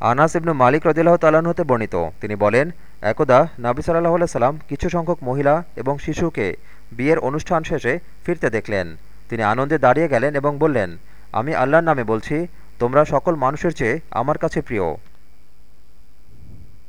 আনাস ইবনু মালিক রদিল্লাহ তালান হতে বর্ণিত। তিনি বলেন, একদা নাবি সাল্লাহ সাল্লাম কিছু সংখ্যক মহিলা এবং শিশুকে বিয়ের অনুষ্ঠান শেষে ফিরতে দেখলেন। তিনি আনন্দে দাঁড়িয়ে গেলেন এবং বললেন, আমি আল্লাহর নামে বলছি, তোমরা সকল মানুষের চেয়ে আমার কাছে প্রিয়।